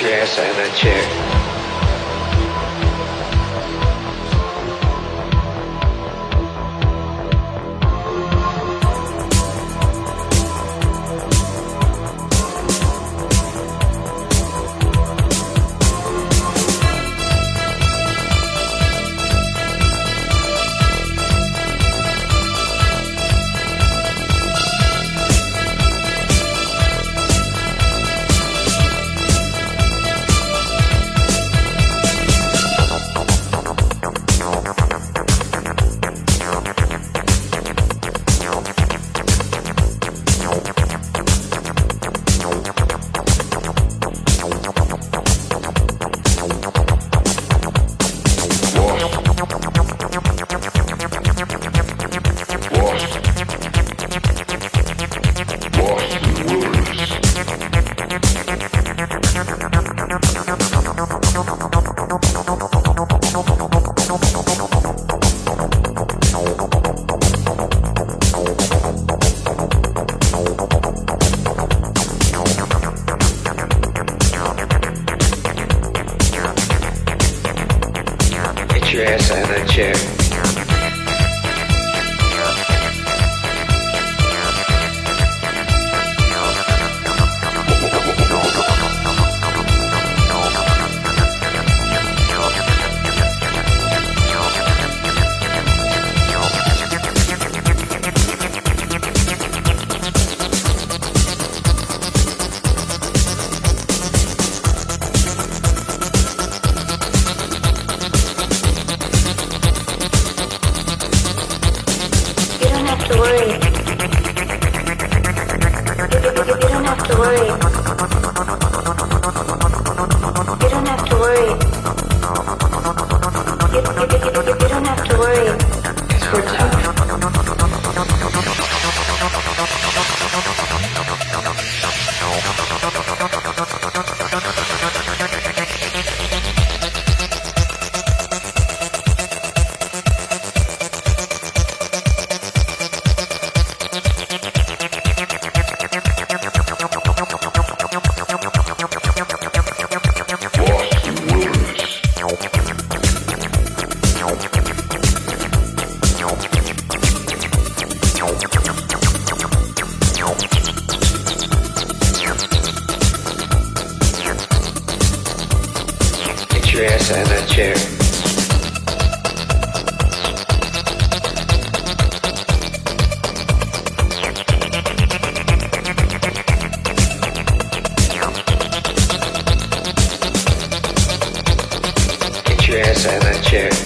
your ass out of that chair. share. your ass out of that chair. Get your ass out of that chair.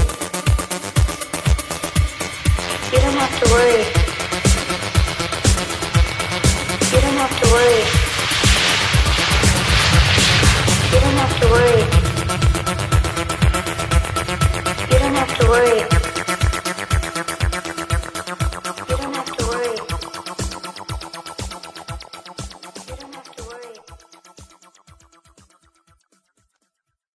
You don't have to worry. You don't have to worry. You don't have to worry.